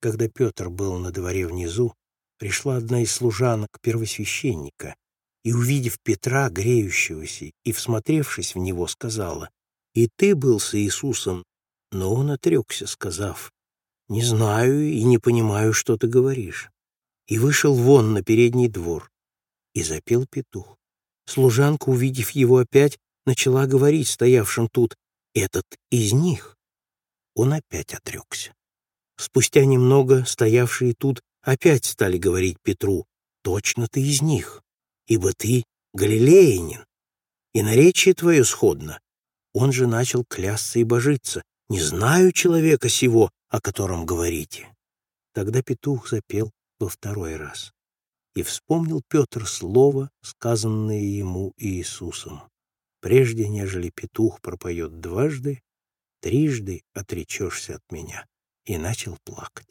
Когда Петр был на дворе внизу, пришла одна из служанок первосвященника и, увидев Петра, греющегося, и, всмотревшись в него, сказала, «И ты был с Иисусом?» Но он отрекся, сказав, «Не знаю и не понимаю, что ты говоришь». И вышел вон на передний двор, и запел петух. Служанка, увидев его опять, начала говорить стоявшим тут, «Этот из них». Он опять отрекся. Спустя немного стоявшие тут опять стали говорить Петру, «Точно ты из них, ибо ты галилеянин, и наречие твое сходно». Он же начал клясться и божиться, «Не знаю человека сего, о котором говорите». Тогда петух запел во второй раз. И вспомнил Петр слово, сказанное ему Иисусом. Прежде, нежели петух пропоет дважды, трижды отречешься от меня и начал плакать.